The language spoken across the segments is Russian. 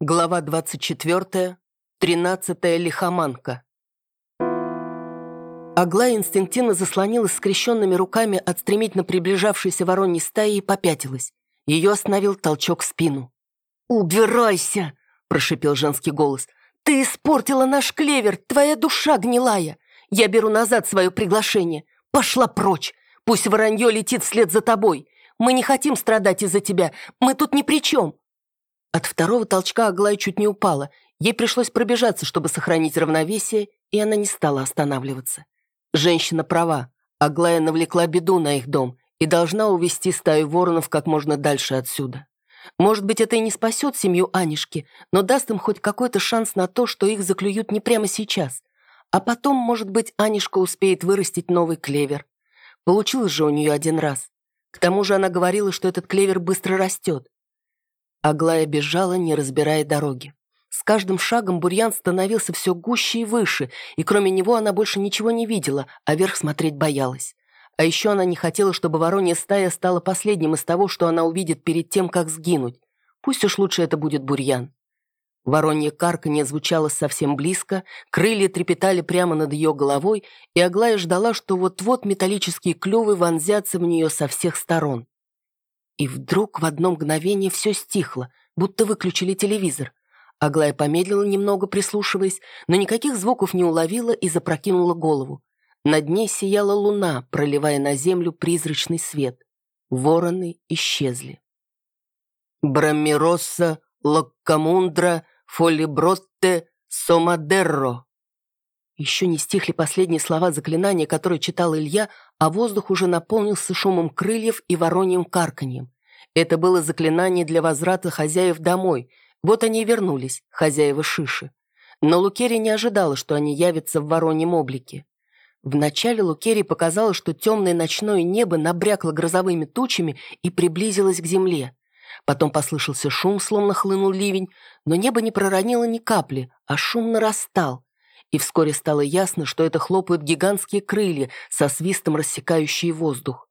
Глава 24. Тринадцатая лихоманка. Аглая инстинктивно заслонилась скрещенными руками от стремительно приближавшейся вороньей стаи и попятилась. Ее остановил толчок в спину. «Убирайся!» – прошипел женский голос. «Ты испортила наш клевер, твоя душа гнилая! Я беру назад свое приглашение. Пошла прочь! Пусть воронье летит вслед за тобой! Мы не хотим страдать из-за тебя, мы тут ни при чем!» От второго толчка Аглая чуть не упала. Ей пришлось пробежаться, чтобы сохранить равновесие, и она не стала останавливаться. Женщина права. Аглая навлекла беду на их дом и должна увести стаю воронов как можно дальше отсюда. Может быть, это и не спасет семью Анишки, но даст им хоть какой-то шанс на то, что их заклюют не прямо сейчас. А потом, может быть, Анишка успеет вырастить новый клевер. Получилось же у нее один раз. К тому же она говорила, что этот клевер быстро растет. Аглая бежала, не разбирая дороги. С каждым шагом бурьян становился все гуще и выше, и кроме него она больше ничего не видела, а вверх смотреть боялась. А еще она не хотела, чтобы воронья стая стала последним из того, что она увидит перед тем, как сгинуть. Пусть уж лучше это будет бурьян. Воронье карканье звучало совсем близко, крылья трепетали прямо над ее головой, и Аглая ждала, что вот-вот металлические клювы вонзятся в нее со всех сторон. И вдруг в одно мгновение все стихло, будто выключили телевизор. Аглая помедлила немного, прислушиваясь, но никаких звуков не уловила и запрокинула голову. Над ней сияла луна, проливая на землю призрачный свет. Вороны исчезли. «Брамиросса, Локкамундра, Фолибротте, Сомадерро», еще не стихли последние слова заклинания, которое читал Илья, а воздух уже наполнился шумом крыльев и вороньим карканьем. Это было заклинание для возврата хозяев домой. Вот они и вернулись, хозяева Шиши. Но Лукерия не ожидала, что они явятся в вороньем облике. Вначале Лукерии показалось, что темное ночное небо набрякло грозовыми тучами и приблизилось к земле. Потом послышался шум, словно хлынул ливень, но небо не проронило ни капли, а шум нарастал и вскоре стало ясно, что это хлопают гигантские крылья, со свистом рассекающие воздух.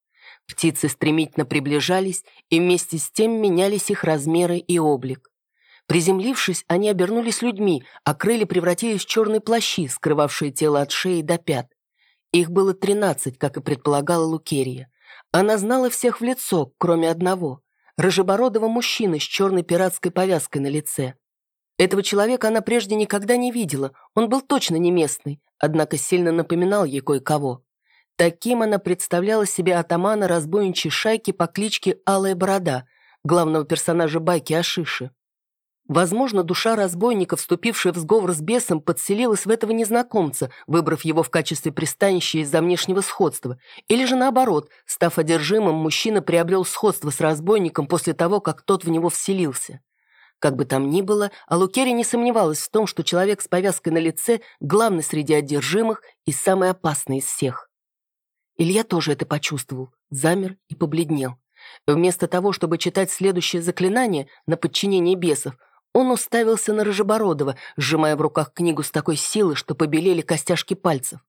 Птицы стремительно приближались, и вместе с тем менялись их размеры и облик. Приземлившись, они обернулись людьми, а крылья превратились в черные плащи, скрывавшие тело от шеи до пят. Их было тринадцать, как и предполагала Лукерия. Она знала всех в лицо, кроме одного — рыжебородого мужчины с черной пиратской повязкой на лице. Этого человека она прежде никогда не видела, он был точно не местный, однако сильно напоминал ей кое-кого. Таким она представляла себе атамана разбойничьей шайки по кличке Алая Борода, главного персонажа байки Ашиши. Возможно, душа разбойника, вступившая в сговор с бесом, подселилась в этого незнакомца, выбрав его в качестве пристанища из-за внешнего сходства. Или же наоборот, став одержимым, мужчина приобрел сходство с разбойником после того, как тот в него вселился. Как бы там ни было, Алукери не сомневалась в том, что человек с повязкой на лице главный среди одержимых и самый опасный из всех. Илья тоже это почувствовал, замер и побледнел. Вместо того, чтобы читать следующее заклинание на подчинение бесов, он уставился на Рыжебородова, сжимая в руках книгу с такой силой, что побелели костяшки пальцев.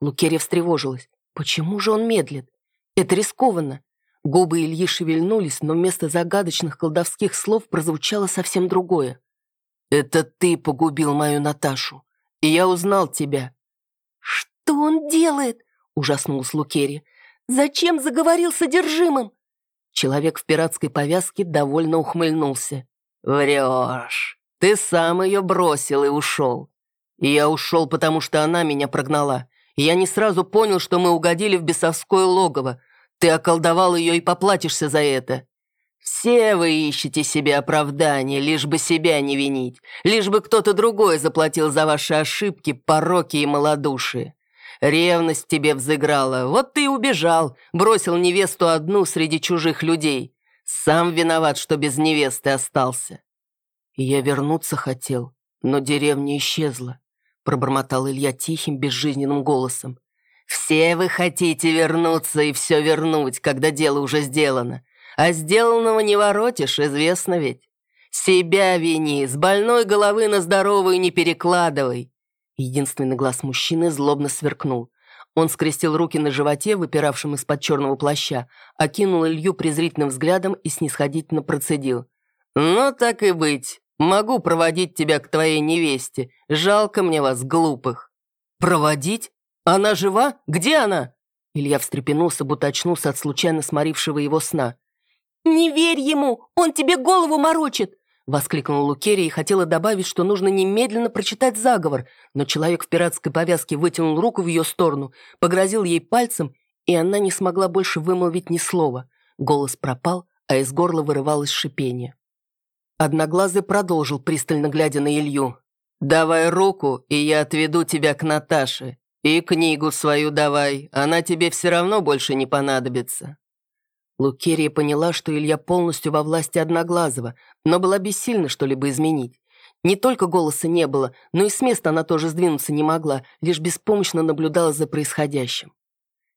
Лукерья встревожилась. Почему же он медлит? Это рискованно. Губы Ильи шевельнулись, но вместо загадочных колдовских слов прозвучало совсем другое. «Это ты погубил мою Наташу, и я узнал тебя». «Что он делает?» — ужаснулась Лукерия. «Зачем заговорил содержимым?» Человек в пиратской повязке довольно ухмыльнулся. «Врешь. Ты сам ее бросил и ушел. И я ушел, потому что она меня прогнала. И я не сразу понял, что мы угодили в бесовское логово, ты околдовал ее и поплатишься за это. Все вы ищете себе оправдания, лишь бы себя не винить, лишь бы кто-то другой заплатил за ваши ошибки, пороки и малодушие. Ревность тебе взыграла, вот ты и убежал, бросил невесту одну среди чужих людей. Сам виноват, что без невесты остался. Я вернуться хотел, но деревня исчезла, пробормотал Илья тихим, безжизненным голосом. Все вы хотите вернуться и все вернуть, когда дело уже сделано. А сделанного не воротишь, известно ведь. Себя вини, с больной головы на здоровую не перекладывай. Единственный глаз мужчины злобно сверкнул. Он скрестил руки на животе, выпиравшем из-под черного плаща, окинул Илью презрительным взглядом и снисходительно процедил. «Ну, так и быть. Могу проводить тебя к твоей невесте. Жалко мне вас, глупых». «Проводить? Она жива? Где она?» Илья встрепенулся, будто очнулся от случайно сморившего его сна. «Не верь ему! Он тебе голову морочит!» Воскликнула Лукерия и хотела добавить, что нужно немедленно прочитать заговор, но человек в пиратской повязке вытянул руку в ее сторону, погрозил ей пальцем, и она не смогла больше вымолвить ни слова. Голос пропал, а из горла вырывалось шипение. Одноглазый продолжил, пристально глядя на Илью. «Давай руку, и я отведу тебя к Наташе. И книгу свою давай, она тебе все равно больше не понадобится». Лукерия поняла, что Илья полностью во власти Одноглазого, но была бессильна что-либо изменить. Не только голоса не было, но и с места она тоже сдвинуться не могла, лишь беспомощно наблюдала за происходящим.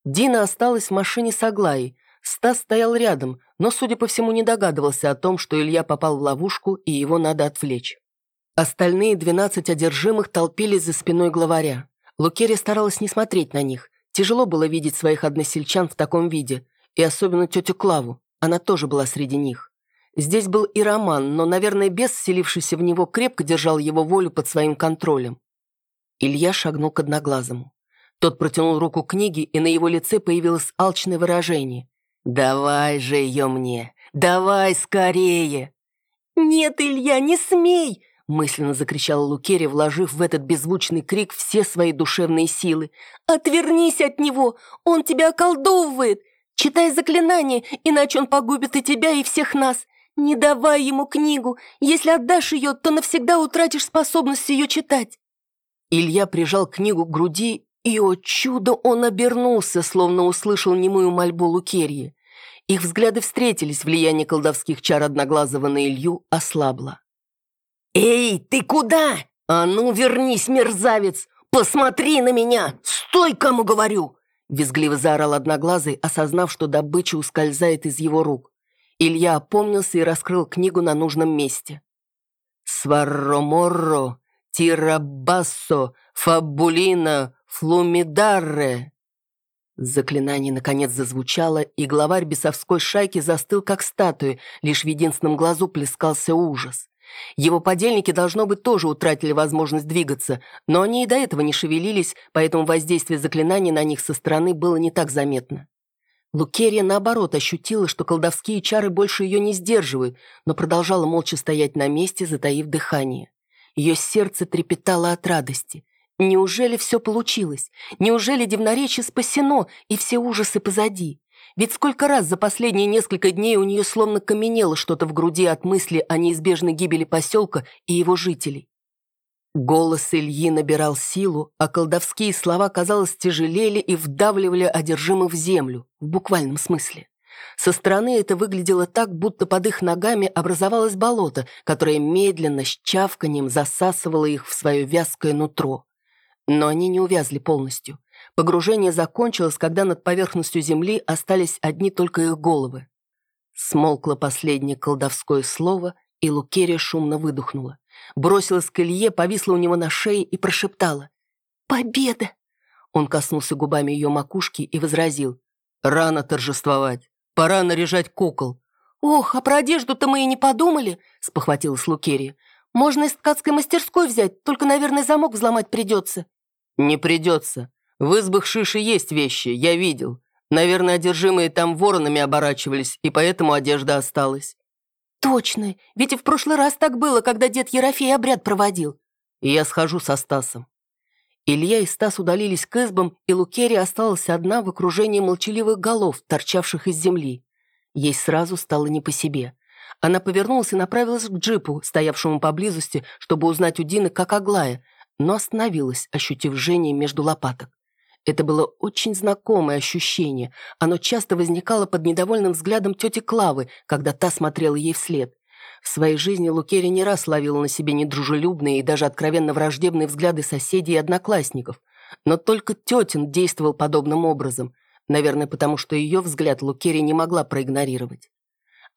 Дина осталась в машине с Аглаей. Стас стоял рядом, но, судя по всему, не догадывался о том, что Илья попал в ловушку и его надо отвлечь. Остальные двенадцать одержимых толпились за спиной главаря. Лукерия старалась не смотреть на них. Тяжело было видеть своих односельчан в таком виде. И особенно тетю Клаву. Она тоже была среди них. Здесь был и Роман, но, наверное, бес, вселившийся в него, крепко держал его волю под своим контролем. Илья шагнул к одноглазому. Тот протянул руку к книге, и на его лице появилось алчное выражение. «Давай же ее мне! Давай скорее!» «Нет, Илья, не смей!» Мысленно закричала Лукерия, вложив в этот беззвучный крик все свои душевные силы. «Отвернись от него! Он тебя околдовывает! Читай заклинание, иначе он погубит и тебя, и всех нас! Не давай ему книгу! Если отдашь ее, то навсегда утратишь способность ее читать!» Илья прижал книгу к груди, и, о чудо, он обернулся, словно услышал немую мольбу Лукерьи. Их взгляды встретились, влияние колдовских чар Одноглазого на Илью ослабло. «Эй, ты куда? А ну, вернись, мерзавец! Посмотри на меня! Стой, кому говорю!» Визгливо заорал Одноглазый, осознав, что добыча ускользает из его рук. Илья опомнился и раскрыл книгу на нужном месте. «Сварроморро, тирабассо, фабулина, флумидарре!» Заклинание наконец зазвучало, и главарь бесовской шайки застыл как статуя, лишь в единственном глазу плескался ужас. Его подельники, должно быть, тоже утратили возможность двигаться, но они и до этого не шевелились, поэтому воздействие заклинаний на них со стороны было не так заметно. Лукерия, наоборот, ощутила, что колдовские чары больше ее не сдерживают, но продолжала молча стоять на месте, затаив дыхание. Ее сердце трепетало от радости. Неужели все получилось? Неужели Дивноречье спасено, и все ужасы позади? Ведь сколько раз за последние несколько дней у нее словно каменело что-то в груди от мысли о неизбежной гибели поселка и его жителей. Голос Ильи набирал силу, а колдовские слова, казалось, тяжелели и вдавливали одержимых в землю, в буквальном смысле. Со стороны это выглядело так, будто под их ногами образовалось болото, которое медленно, с чавканием засасывало их в свое вязкое нутро. Но они не увязли полностью. Погружение закончилось, когда над поверхностью земли остались одни только их головы. Смолкло последнее колдовское слово, и Лукерия шумно выдохнула. Бросилась к Илье, повисла у него на шее и прошептала. «Победа!» Он коснулся губами ее макушки и возразил. «Рано торжествовать. Пора наряжать кукол». «Ох, а про одежду-то мы и не подумали», — спохватилась Лукерия. «Можно из ткацкой мастерской взять, только, наверное, замок взломать придется». «Не придется. В избах Шиши есть вещи, я видел. Наверное, одержимые там воронами оборачивались, и поэтому одежда осталась». «Точно, ведь и в прошлый раз так было, когда дед Ерофей обряд проводил». И я схожу со Стасом. Илья и Стас удалились к избам, и Лукерия осталась одна в окружении молчаливых голов, торчавших из земли. Ей сразу стало не по себе. Она повернулась и направилась к джипу, стоявшему поблизости, чтобы узнать у Дины, как Аглая, но остановилась, ощутив жжение между лопаток. Это было очень знакомое ощущение. Оно часто возникало под недовольным взглядом тети Клавы, когда та смотрела ей вслед. В своей жизни Лукерия не раз ловила на себе недружелюбные и даже откровенно враждебные взгляды соседей и одноклассников. Но только тетин действовал подобным образом. Наверное, потому что ее взгляд Лукерия не могла проигнорировать.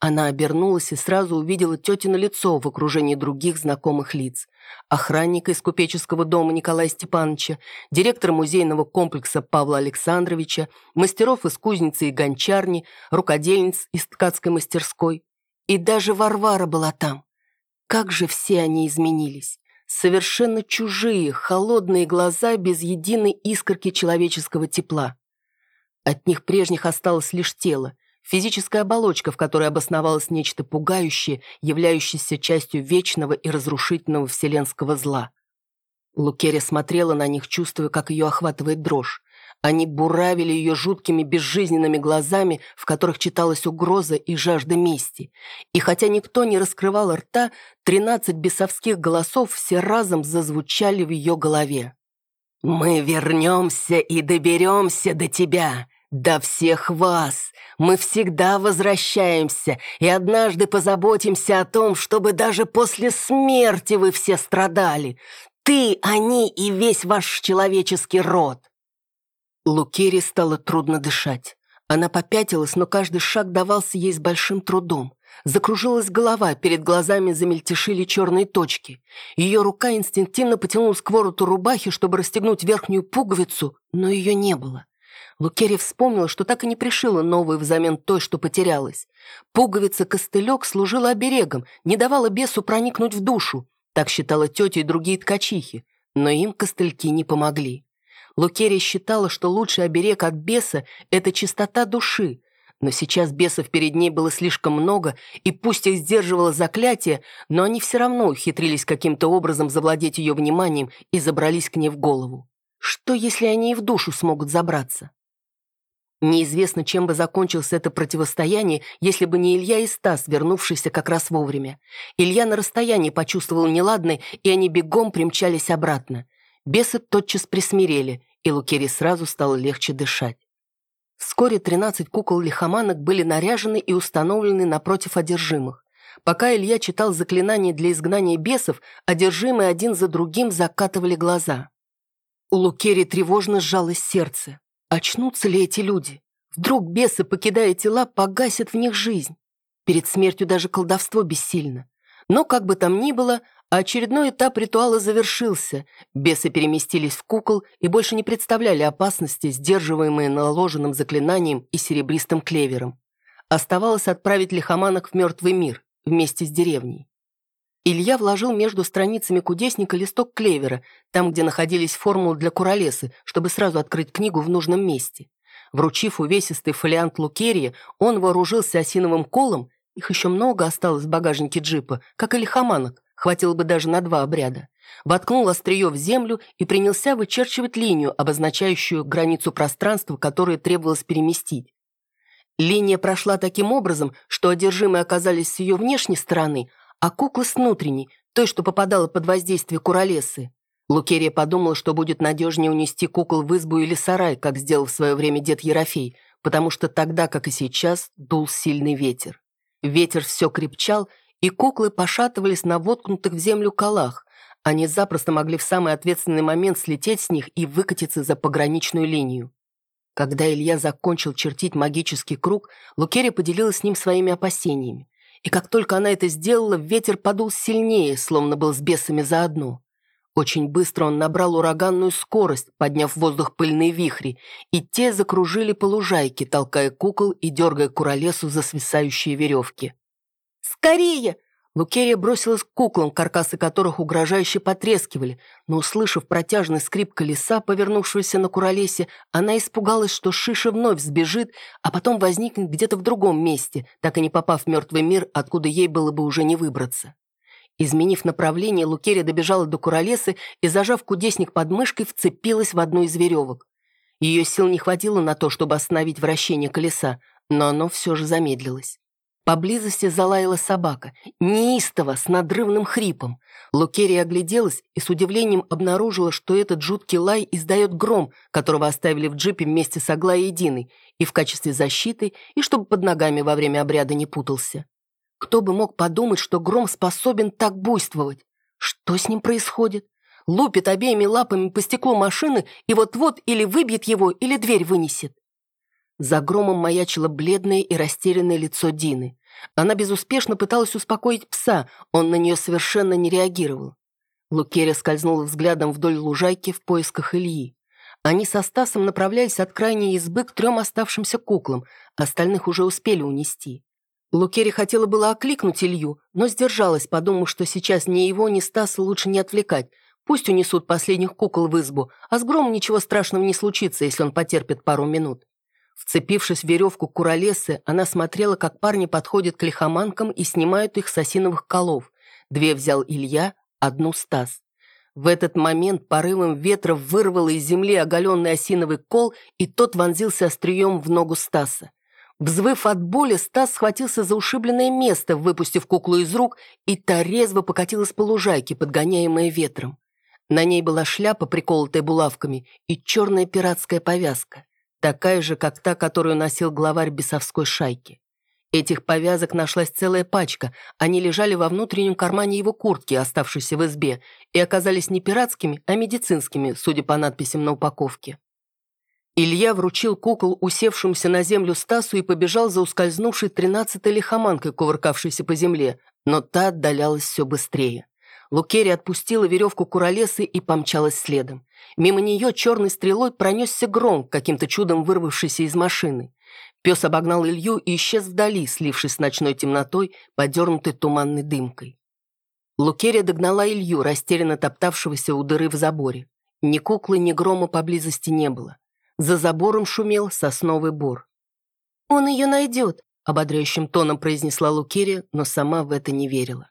Она обернулась и сразу увидела тетино лицо в окружении других знакомых лиц. Охранника из купеческого дома Николая Степановича, директора музейного комплекса Павла Александровича, мастеров из кузницы и гончарни, рукодельниц из ткацкой мастерской. И даже Варвара была там. как же все они изменились. Совершенно чужие, холодные глаза без единой искорки человеческого тепла. От них прежних осталось лишь тело, физическая оболочка, в которой обосновалось нечто пугающее, являющееся частью вечного и разрушительного вселенского зла. Лукерия смотрела на них, чувствуя, как ее охватывает дрожь. Они буравили ее жуткими безжизненными глазами, в которых читалась угроза и жажда мести. И хотя никто не раскрывал рта, тринадцать бесовских голосов все разом зазвучали в ее голове. «Мы вернемся и доберемся до тебя, до всех вас. Мы всегда возвращаемся и однажды позаботимся о том, чтобы даже после смерти вы все страдали. Ты, они и весь ваш человеческий род». Лукере стало трудно дышать. Она попятилась, но каждый шаг давался ей с большим трудом. Закружилась голова, перед глазами замельтешили черные точки. Ее рука инстинктивно потянулась к вороту рубахи, чтобы расстегнуть верхнюю пуговицу, но ее не было. Лукерия вспомнила, что так и не пришила новую взамен той, что потерялась. Пуговица-костылек служила оберегом, не давала бесу проникнуть в душу. Так считала тетя и другие ткачихи, но им костыльки не помогли. Лукерия считала, что лучший оберег от беса – это чистота души, но сейчас бесов перед ней было слишком много, и пусть их сдерживало заклятие, но они все равно ухитрились каким-то образом завладеть ее вниманием и забрались к ней в голову. Что, если они и в душу смогут забраться? Неизвестно, чем бы закончилось это противостояние, если бы не Илья и Стас, вернувшиеся как раз вовремя. Илья на расстоянии почувствовал неладное, и они бегом примчались обратно. Бесы тотчас присмирели, и Лукере сразу стало легче дышать. Вскоре тринадцать кукол-лихоманок были наряжены и установлены напротив одержимых. Пока Илья читал заклинания для изгнания бесов, одержимые один за другим закатывали глаза. У Лукери тревожно сжалось сердце. Очнутся ли эти люди? Вдруг бесы, покидая тела, погасят в них жизнь? Перед смертью даже колдовство бессильно. Но, как бы там ни было, очередной этап ритуала завершился. Бесы переместились в кукол и больше не представляли опасности, сдерживаемые наложенным заклинанием и серебристым клевером. Оставалось отправить лихоманок в мертвый мир вместе с деревней. Илья вложил между страницами кудесника листок клевера, там, где находились формулы для куролесы, чтобы сразу открыть книгу в нужном месте. Вручив увесистый фолиант Лукерии, он вооружился осиновым колом, их еще много осталось в багажнике джипа, как и лихоманок, хватило бы даже на два обряда. Воткнул острие в землю и принялся вычерчивать линию, обозначающую границу пространства, которое требовалось переместить. Линия прошла таким образом, что одержимые оказались с ее внешней стороны, а кукла с внутренней, той, что попадала под воздействие куролесы. Лукерия подумала, что будет надежнее унести кукол в избу или сарай, как сделал в свое время дед Ерофей, потому что тогда, как и сейчас, дул сильный ветер. Ветер все крепчал, и куклы пошатывались на воткнутых в землю колах. Они запросто могли в самый ответственный момент слететь с них и выкатиться за пограничную линию. Когда Илья закончил чертить магический круг, Лукерия поделилась с ним своими опасениями и как только она это сделала, ветер подул сильнее, словно был с бесами заодно. Очень быстро он набрал ураганную скорость, подняв в воздух пыльные вихри, и те закружили по лужайке, толкая кукол и дергая куролесу за свисающие веревки. «Скорее!» Лукерия бросилась к куклам, каркасы которых угрожающе потрескивали, но, услышав протяжный скрип колеса, повернувшегося на куролесе, она испугалась, что Шиша вновь сбежит, а потом возникнет где-то в другом месте, так и не попав в мертвый мир, откуда ей было бы уже не выбраться. Изменив направление, Лукерия добежала до куролесы и, зажав кудесник под мышкой, вцепилась в одну из веревок. Ее сил не хватило на то, чтобы остановить вращение колеса, но оно все же замедлилось. Поблизости залаяла собака, неистово, с надрывным хрипом. Лукерия огляделась и с удивлением обнаружила, что этот жуткий лай издает гром, которого оставили в джипе вместе с Аглаей Диной, и в качестве защиты, и чтобы под ногами во время обряда не путался. Кто бы мог подумать, что гром способен так буйствовать? Что с ним происходит? Лупит обеими лапами по стеклу машины и вот-вот или выбьет его, или дверь вынесет. За громом маячило бледное и растерянное лицо Дины. Она безуспешно пыталась успокоить пса, он на нее совершенно не реагировал. Лукерия скользнула взглядом вдоль лужайки в поисках Ильи. Они со Стасом направлялись от крайней избы к трем оставшимся куклам, остальных уже успели унести. Лукери хотела было окликнуть Илью, но сдержалась, подумав, что сейчас ни его, ни Стаса лучше не отвлекать. Пусть унесут последних кукол в избу, а с Громом ничего страшного не случится, если он потерпит пару минут. Вцепившись в веревку куролесы, она смотрела, как парни подходят к лихоманкам и снимают их с осиновых колов. Две взял Илья, одну Стас. В этот момент порывом ветра вырвало из земли оголенный осиновый кол, и тот вонзился острием в ногу Стаса. Взвыв от боли, Стас схватился за ушибленное место, выпустив куклу из рук, и та резво покатилась по лужайке, подгоняемая ветром. На ней была шляпа, приколотая булавками, и черная пиратская повязка, такая же, как та, которую носил главарь бесовской шайки. Этих повязок нашлась целая пачка, они лежали во внутреннем кармане его куртки, оставшейся в избе, и оказались не пиратскими, а медицинскими, судя по надписям на упаковке. Илья вручил кукол усевшемуся на землю Стасу и побежал за ускользнувшей тринадцатой лихоманкой, кувыркавшейся по земле, но та отдалялась все быстрее. Лукери отпустила веревку куролесы и помчалась следом. Мимо нее черной стрелой пронесся гром, каким-то чудом вырвавшийся из машины. Пес обогнал Илью и исчез вдали, слившись с ночной темнотой, подернутой туманной дымкой. Лукерия догнала Илью, растерянно топтавшегося у дыры в заборе. Ни куклы, ни грома поблизости не было. За забором шумел сосновый бор. «Он ее найдет», — ободряющим тоном произнесла Лукерия, но сама в это не верила.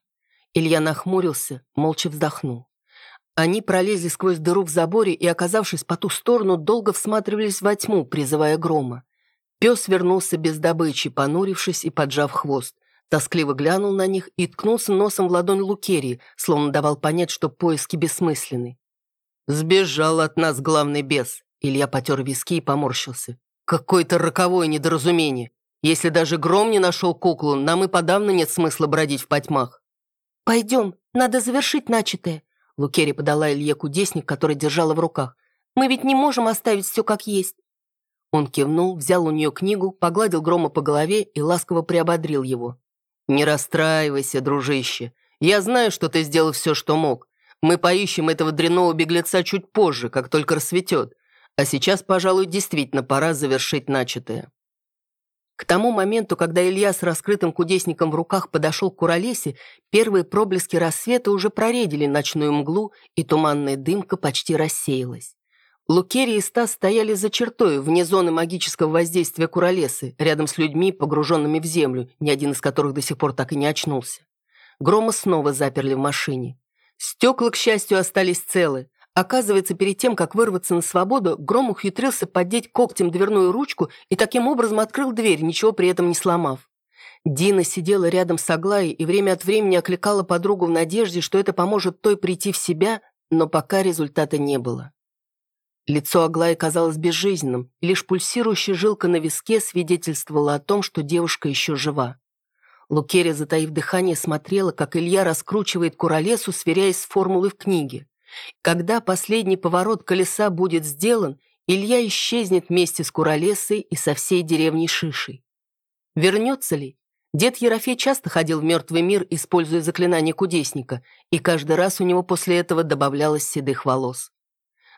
Илья нахмурился, молча вздохнул. Они пролезли сквозь дыру в заборе и, оказавшись по ту сторону, долго всматривались во тьму, призывая грома. Пес вернулся без добычи, понурившись и поджав хвост. Тоскливо глянул на них и ткнулся носом в ладонь Лукерии, словно давал понять, что поиски бессмысленны. «Сбежал от нас главный бес», Илья потер виски и поморщился. «Какое-то роковое недоразумение. Если даже Гром не нашел куклу, нам и подавно нет смысла бродить в потьмах». «Пойдем, надо завершить начатое», — Лукери подала Илье кудесник, который держала в руках. «Мы ведь не можем оставить все как есть». Он кивнул, взял у нее книгу, погладил Грома по голове и ласково приободрил его. «Не расстраивайся, дружище. Я знаю, что ты сделал все, что мог. Мы поищем этого дрянного беглеца чуть позже, как только рассветет. А сейчас, пожалуй, действительно пора завершить начатое. К тому моменту, когда Илья с раскрытым кудесником в руках подошел к Куролесе, первые проблески рассвета уже проредили ночную мглу, и туманная дымка почти рассеялась. Лукерия и Стас стояли за чертой, вне зоны магического воздействия Куролесы, рядом с людьми, погруженными в землю, ни один из которых до сих пор так и не очнулся. Грома снова заперли в машине. Стекла, к счастью, остались целы, Оказывается, перед тем, как вырваться на свободу, Гром ухитрился поддеть когтем дверную ручку и таким образом открыл дверь, ничего при этом не сломав. Дина сидела рядом с Аглаей и время от времени окликала подругу в надежде, что это поможет той прийти в себя, но пока результата не было. Лицо Аглаи казалось безжизненным, и лишь пульсирующая жилка на виске свидетельствовала о том, что девушка еще жива. Лукерия, затаив дыхание, смотрела, как Илья раскручивает куролесу, сверяясь с формулой в книге. Когда последний поворот колеса будет сделан, Илья исчезнет вместе с Куролесой и со всей деревней Шишей. Вернется ли? Дед Ерофей часто ходил в мертвый мир, используя заклинание кудесника, и каждый раз у него после этого добавлялось седых волос.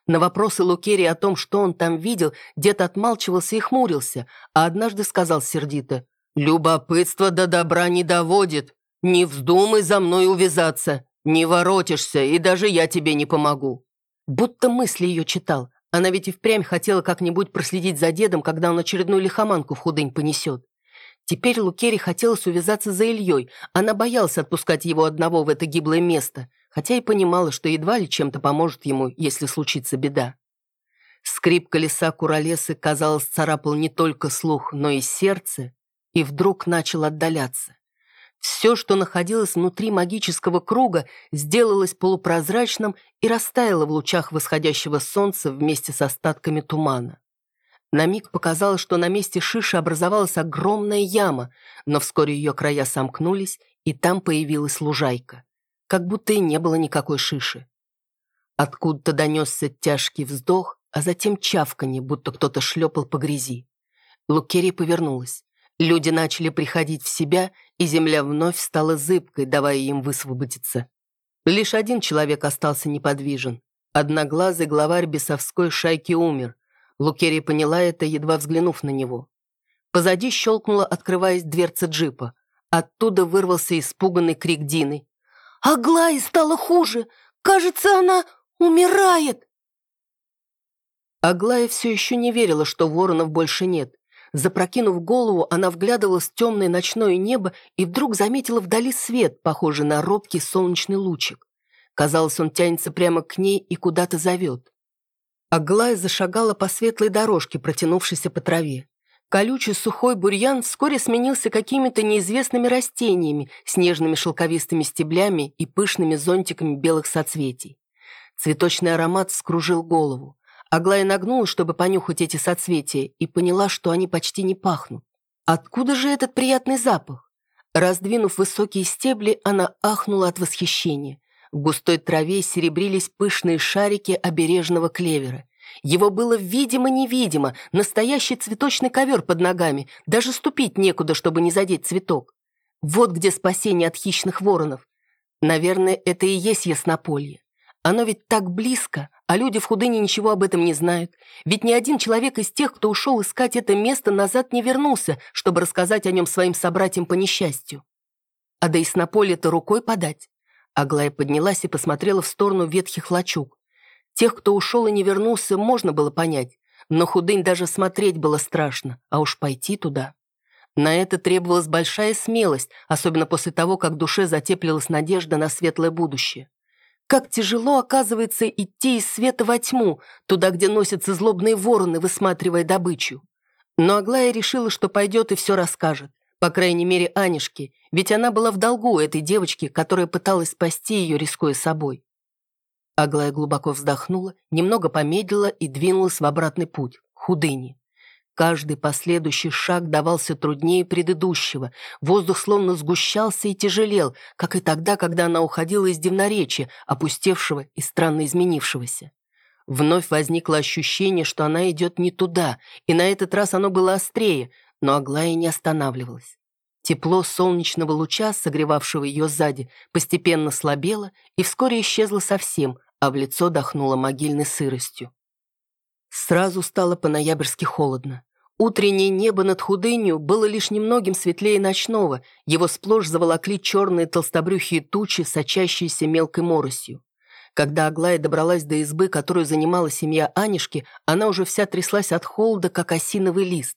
На вопросы Лукерии о том, что он там видел, дед отмалчивался и хмурился, а однажды сказал сердито, «Любопытство до добра не доводит. Не вздумай за мной увязаться. «Не воротишься, и даже я тебе не помогу». Будто мысли ее читал. Она ведь и впрямь хотела как-нибудь проследить за дедом, когда он очередную лихоманку в худынь понесет. Теперь Лукери хотелось увязаться за Ильей. Она боялась отпускать его одного в это гиблое место, хотя и понимала, что едва ли чем-то поможет ему, если случится беда. Скрип колеса куролесы, казалось, царапал не только слух, но и сердце, и вдруг начал отдаляться. Все, что находилось внутри магического круга, сделалось полупрозрачным и растаяло в лучах восходящего солнца вместе с остатками тумана. На миг показалось, что на месте шиши образовалась огромная яма, но вскоре ее края сомкнулись, и там появилась лужайка. Как будто и не было никакой шиши. Откуда-то донесся тяжкий вздох, а затем чавканье, будто кто-то шлепал по грязи. Лукерия повернулась. Люди начали приходить в себя, и земля вновь стала зыбкой, давая им высвободиться. Лишь один человек остался неподвижен. Одноглазый главарь бесовской шайки умер. Лукерия поняла это, едва взглянув на него. Позади щелкнула, открываясь дверца джипа. Оттуда вырвался испуганный крик Дины. «Аглае стало хуже! Кажется, она умирает!» Аглая все еще не верила, что воронов больше нет. Запрокинув голову, она вглядывалась в темное ночное небо и вдруг заметила вдали свет, похожий на робкий солнечный лучик. Казалось, он тянется прямо к ней и куда-то зовет. Аглая зашагала по светлой дорожке, протянувшейся по траве. Колючий сухой бурьян вскоре сменился какими-то неизвестными растениями, снежными шелковистыми стеблями и пышными зонтиками белых соцветий. Цветочный аромат скружил голову. Аглая нагнулась, чтобы понюхать эти соцветия, и поняла, что они почти не пахнут. Откуда же этот приятный запах? Раздвинув высокие стебли, она ахнула от восхищения. В густой траве серебрились пышные шарики обережного клевера. Его было видимо-невидимо, настоящий цветочный ковер под ногами, даже ступить некуда, чтобы не задеть цветок. Вот где спасение от хищных воронов. Наверное, это и есть яснополье. Оно ведь так близко, а люди в худыне ничего об этом не знают. Ведь ни один человек из тех, кто ушел искать это место, назад не вернулся, чтобы рассказать о нем своим собратьям по несчастью. А до яснополя-то рукой подать. Аглая поднялась и посмотрела в сторону ветхих лачуг. Тех, кто ушел и не вернулся, можно было понять, но худынь даже смотреть было страшно, а уж пойти туда. На это требовалась большая смелость, особенно после того, как душе затеплилась надежда на светлое будущее. Как тяжело, оказывается, идти из света во тьму, туда, где носятся злобные вороны, высматривая добычу. Но Аглая решила, что пойдет и все расскажет. По крайней мере, Анишке, ведь она была в долгу этой девочки, которая пыталась спасти ее, рискуя собой. Аглая глубоко вздохнула, немного помедлила и двинулась в обратный путь, к худыне. Каждый последующий шаг давался труднее предыдущего. Воздух словно сгущался и тяжелел, как и тогда, когда она уходила из дивноречия, опустевшего и странно изменившегося. Вновь возникло ощущение, что она идет не туда, и на этот раз оно было острее, но Аглая не останавливалась. Тепло солнечного луча, согревавшего ее сзади, постепенно слабело и вскоре исчезло совсем, а в лицо дохнуло могильной сыростью. Сразу стало по-ноябрьски холодно. Утреннее небо над худынью было лишь немногим светлее ночного, его сплошь заволокли черные толстобрюхие тучи, сочащиеся мелкой моросью. Когда Аглая добралась до избы, которую занимала семья Анишки, она уже вся тряслась от холода, как осиновый лист.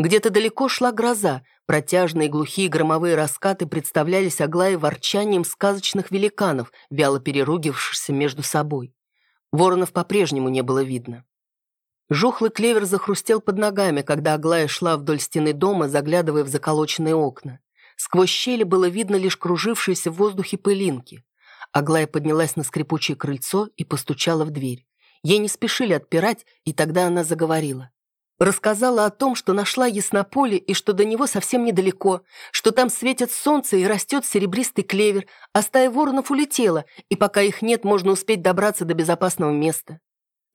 Где-то далеко шла гроза, протяжные глухие громовые раскаты представлялись Аглае ворчанием сказочных великанов, вяло переругившихся между собой. Воронов по-прежнему не было видно. Жухлый клевер захрустел под ногами, когда Аглая шла вдоль стены дома, заглядывая в заколоченные окна. Сквозь щели было видно лишь кружившиеся в воздухе пылинки. Аглая поднялась на скрипучее крыльцо и постучала в дверь. Ей не спешили отпирать, и тогда она заговорила. Рассказала о том, что нашла яснополе и что до него совсем недалеко, что там светит солнце и растет серебристый клевер, а стая воронов улетела, и пока их нет, можно успеть добраться до безопасного места.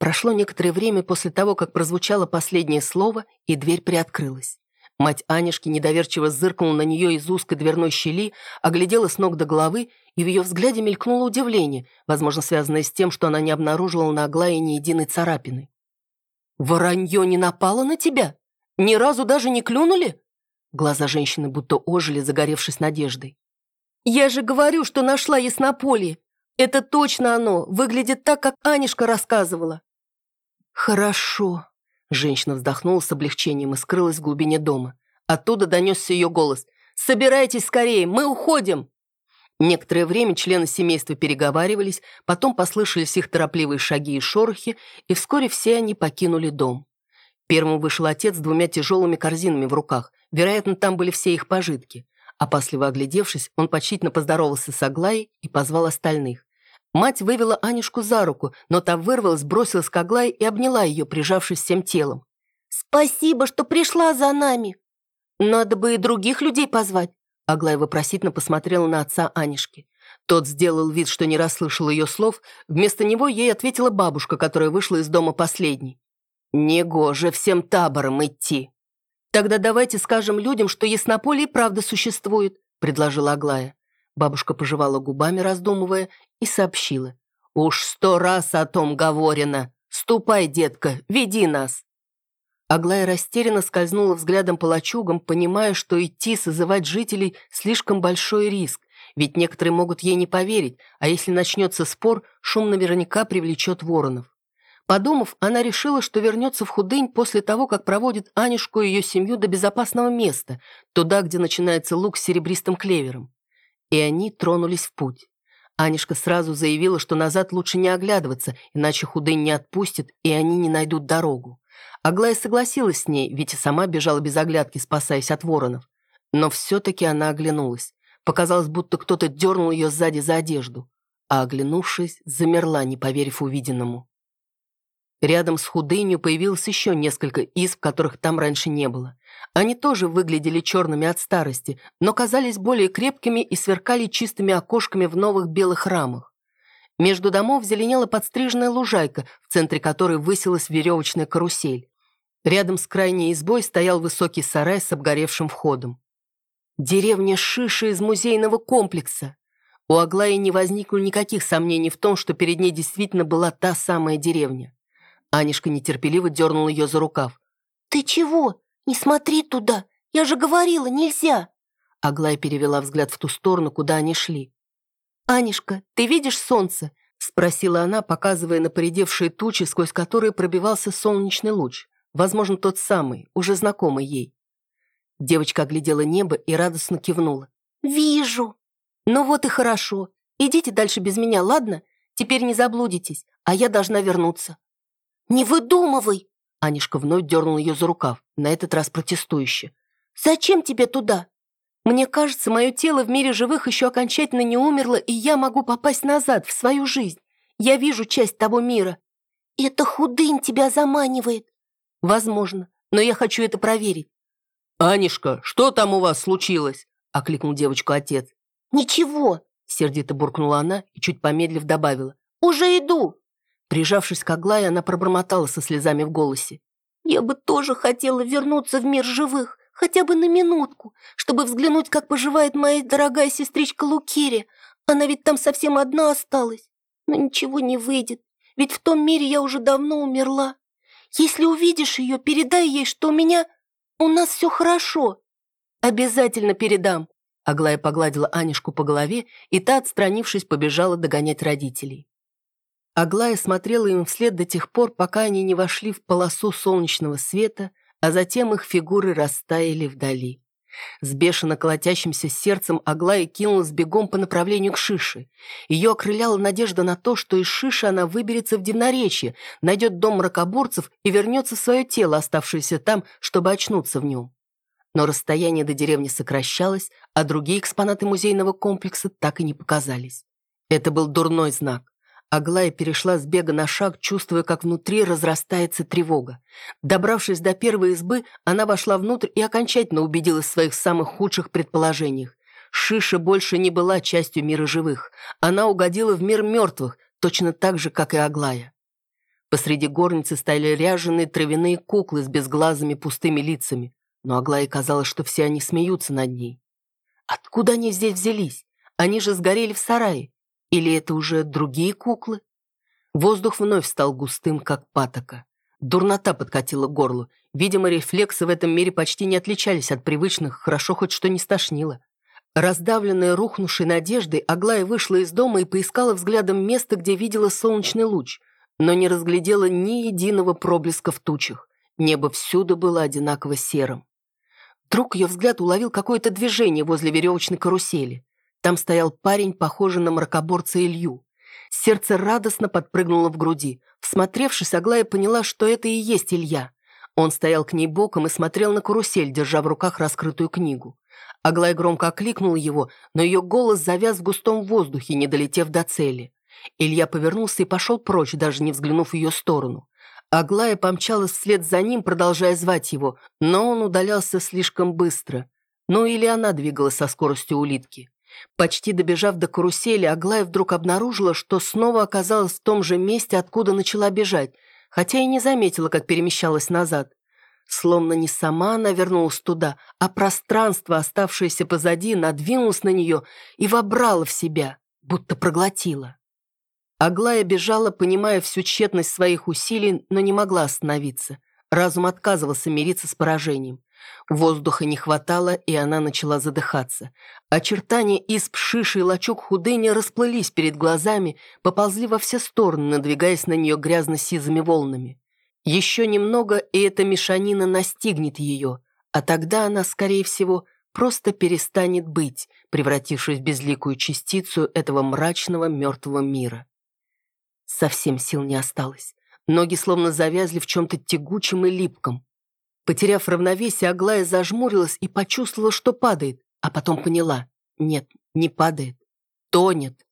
Прошло некоторое время после того, как прозвучало последнее слово, и дверь приоткрылась. Мать Анишки недоверчиво зыркнула на нее из узкой дверной щели, оглядела с ног до головы, и в ее взгляде мелькнуло удивление, возможно, связанное с тем, что она не обнаруживала на Аглае ни единой царапины. «Воронье не напало на тебя? Ни разу даже не клюнули?» Глаза женщины будто ожили, загоревшись надеждой. «Я же говорю, что нашла яснополье. Это точно оно, выглядит так, как Анишка рассказывала». «Хорошо», — женщина вздохнула с облегчением и скрылась в глубине дома. Оттуда донесся ее голос. «Собирайтесь скорее, мы уходим!» Некоторое время члены семейства переговаривались, потом послышались их торопливые шаги и шорохи, и вскоре все они покинули дом. Первым вышел отец с двумя тяжелыми корзинами в руках. Вероятно, там были все их пожитки. Опасливо оглядевшись, он почтительно поздоровался с Аглаей и позвал остальных. Мать вывела Анюшку за руку, но та вырвалась, бросилась к Аглае и обняла ее, прижавшись всем телом. «Спасибо, что пришла за нами!» «Надо бы и других людей позвать», Аглая вопросительно посмотрела на отца Анишки. Тот сделал вид, что не расслышал ее слов. Вместо него ей ответила бабушка, которая вышла из дома последней. «Негоже всем табором идти!» «Тогда давайте скажем людям, что яснополе и правда существует», предложила Аглая. Бабушка пожевала губами, раздумывая, и сообщила. «Уж сто раз о том говорено. Ступай, детка, веди нас». Аглая растерянно скользнула взглядом по лачугам, понимая, что идти созывать жителей слишком большой риск, ведь некоторые могут ей не поверить, а если начнется спор, шум наверняка привлечет воронов. Подумав, она решила, что вернется в худынь после того, как проводит Анюшку и ее семью до безопасного места, туда, где начинается луг с серебристым клевером. И они тронулись в путь. Анишка сразу заявила, что назад лучше не оглядываться, иначе худынь не отпустит, и они не найдут дорогу. Аглая согласилась с ней, ведь и сама бежала без оглядки, спасаясь от воронов. Но все-таки она оглянулась. Показалось, будто кто-то дернул ее сзади за одежду. А оглянувшись, замерла, не поверив увиденному. Рядом с худынью появилось еще несколько изб, которых там раньше не было. Они тоже выглядели черными от старости, но казались более крепкими и сверкали чистыми окошками в новых белых рамах. Между домов зеленела подстриженная лужайка, в центре которой высилась веревочная карусель. Рядом с крайней избой стоял высокий сарай с обгоревшим входом. Деревня Шиша из музейного комплекса. У Аглаи не возникло никаких сомнений в том, что перед ней действительно была та самая деревня. Анишка нетерпеливо дернула ее за рукав. «Ты чего? Не смотри туда! Я же говорила, нельзя!» Аглая перевела взгляд в ту сторону, куда они шли. «Анишка, ты видишь солнце?» спросила она, показывая на поредевшие тучи, сквозь которые пробивался солнечный луч. Возможно, тот самый, уже знакомый ей. Девочка оглядела небо и радостно кивнула. «Вижу!» «Ну вот и хорошо. Идите дальше без меня, ладно? Теперь не заблудитесь, а я должна вернуться». «Не выдумывай!» Анишка вновь дернул ее за рукав, на этот раз протестующе. «Зачем тебе туда? Мне кажется, мое тело в мире живых еще окончательно не умерло, и я могу попасть назад, в свою жизнь. Я вижу часть того мира. Это худынь тебя заманивает». «Возможно, но я хочу это проверить». «Анишка, что там у вас случилось?» — окликнул девочку отец. «Ничего», — сердито буркнула она и, чуть помедлив, добавила. «Уже иду». Прижавшись к Аглае, она пробормотала со слезами в голосе. «Я бы тоже хотела вернуться в мир живых, хотя бы на минутку, чтобы взглянуть, как поживает моя дорогая сестричка Лукерия. Она ведь там совсем одна осталась. Но ничего не выйдет, ведь в том мире я уже давно умерла. Если увидишь ее, передай ей, что у меня... У нас все хорошо». «Обязательно передам», Аглая погладила Анишку по голове, и та, отстранившись, побежала догонять родителей. Аглая смотрела им вслед до тех пор, пока они не вошли в полосу солнечного света, а затем их фигуры растаяли вдали. С бешено колотящимся сердцем Аглая кинулась бегом по направлению к Шише. Ее окрыляла надежда на то, что из Шиши она выберется в Дивноречье, найдет дом мракоборцев и вернется в свое тело, оставшееся там, чтобы очнуться в нем. Но расстояние до деревни сокращалось, а другие экспонаты музейного комплекса так и не показались. Это был дурной знак. Аглая перешла с бега на шаг, чувствуя, как внутри разрастается тревога. Добравшись до первой избы, она вошла внутрь и окончательно убедилась в своих самых худших предположениях. Шиша больше не была частью мира живых. Она угодила в мир мертвых, точно так же, как и Аглая. Посреди горницы стояли ряженые травяные куклы с безглазыми пустыми лицами, но Аглае казалось, что все они смеются над ней. Откуда они здесь взялись? Они же сгорели в сарае. Или это уже другие куклы? Воздух вновь стал густым, как патока. Дурнота подкатила горло. Видимо, рефлексы в этом мире почти не отличались от привычных, хорошо хоть что не стошнило. Раздавленная рухнувшей надеждой, Аглая вышла из дома и поискала взглядом место, где видела солнечный луч, но не разглядела ни единого проблеска в тучах. Небо всюду было одинаково серым. Вдруг ее взгляд уловил какое-то движение возле веревочной карусели. Там стоял парень, похожий на мракоборца Илью. Сердце радостно подпрыгнуло в груди. Всмотревшись, Аглая поняла, что это и есть Илья. Он стоял к ней боком и смотрел на карусель, держа в руках раскрытую книгу. Аглая громко окликнула его, но ее голос завяз в густом воздухе, не долетев до цели. Илья повернулся и пошел прочь, даже не взглянув в ее сторону. Аглая помчалась вслед за ним, продолжая звать его, но он удалялся слишком быстро. Ну или она двигалась со скоростью улитки. Почти добежав до карусели, Аглая вдруг обнаружила, что снова оказалась в том же месте, откуда начала бежать, хотя и не заметила, как перемещалась назад. Словно не сама она вернулась туда, а пространство, оставшееся позади, надвинулось на нее и вобрало в себя, будто проглотило. Аглая бежала, понимая всю тщетность своих усилий, но не могла остановиться. Разум отказывался мириться с поражением. Воздуха не хватало, и она начала задыхаться. Очертания из пшиши и лачок худыни расплылись перед глазами, поползли во все стороны, надвигаясь на нее грязно-сизыми волнами. Еще немного, и эта мешанина настигнет ее, а тогда она, скорее всего, просто перестанет быть, превратившись в безликую частицу этого мрачного мертвого мира. Совсем сил не осталось. Ноги словно завязли в чем-то тягучем и липком. Потеряв равновесие, Аглая зажмурилась и почувствовала, что падает, а потом поняла. Нет, не падает. Тонет.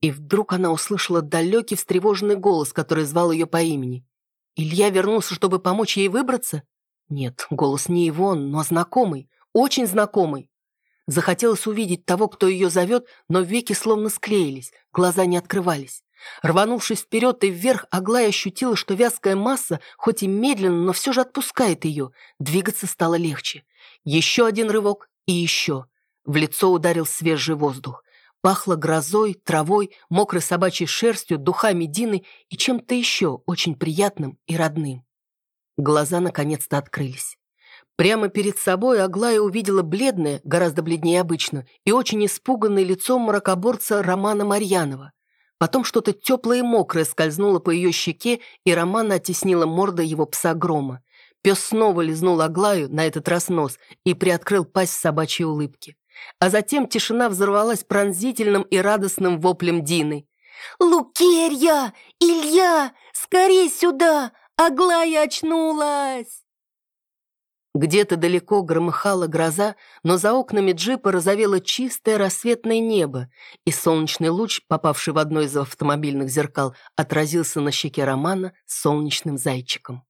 И вдруг она услышала далекий встревоженный голос, который звал ее по имени. Илья вернулся, чтобы помочь ей выбраться? Нет, голос не его, но знакомый, очень знакомый. Захотелось увидеть того, кто ее зовет, но веки словно склеились, глаза не открывались. Рванувшись вперед и вверх, Аглая ощутила, что вязкая масса, хоть и медленно, но все же отпускает ее. Двигаться стало легче. Еще один рывок и еще. В лицо ударил свежий воздух. Пахло грозой, травой, мокрой собачьей шерстью, духами Дины и чем-то еще очень приятным и родным. Глаза наконец-то открылись. Прямо перед собой Аглая увидела бледное, гораздо бледнее обычно, и очень испуганное лицо мракоборца Романа Марьянова. Потом что-то теплое и мокрое скользнуло по ее щеке, и Романа оттеснила морда его пса Грома. Пес снова лизнул Аглаю, на этот раз нос, и приоткрыл пасть собачьей улыбке. А затем тишина взорвалась пронзительным и радостным воплем Дины. «Лукерья! Илья! Скорей сюда! Аглая очнулась!» Где-то далеко громыхала гроза, но за окнами джипа розовело чистое рассветное небо, и солнечный луч, попавший в одно из автомобильных зеркал, отразился на щеке Романа солнечным зайчиком.